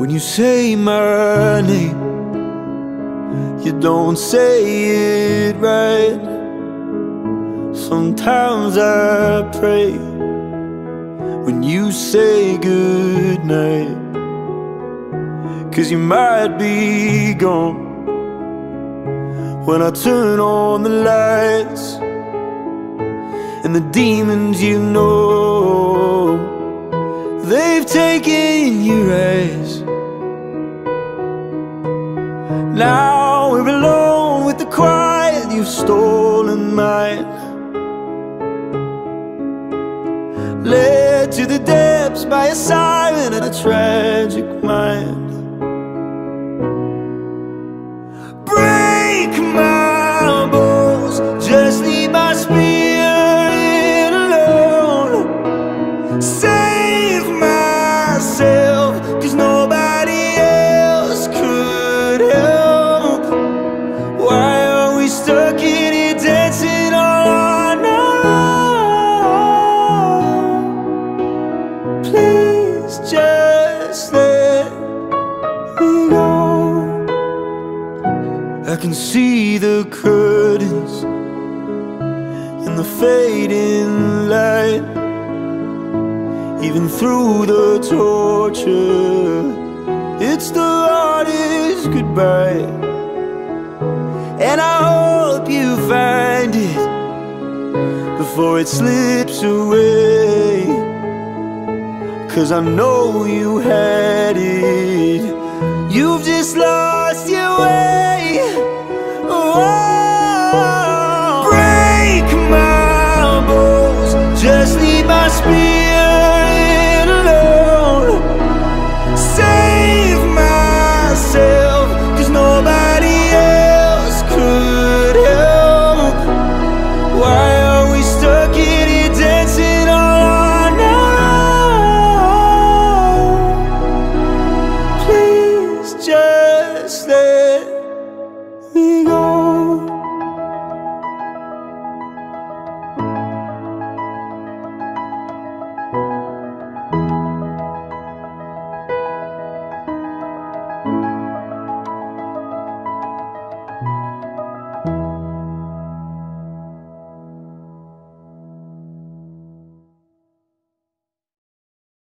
When you say my name, you don't say it right. Sometimes I pray when you say goodnight. Cause you might be gone when I turn on the lights and the demons you know they've taken your eyes. Now we're alone with the quiet, you've stolen mine. Led to the depths by a siren and a tragic mind. Break my bones, just leave my spirit alone. Save Please just let me go. I can see the curtains in the fading light, even through the torture. It's the hardest goodbye, and I hope you find it before it slips away. Cause I know you had it. You've just lost your way. Oh, break my bones. Just leave my spirit blessed.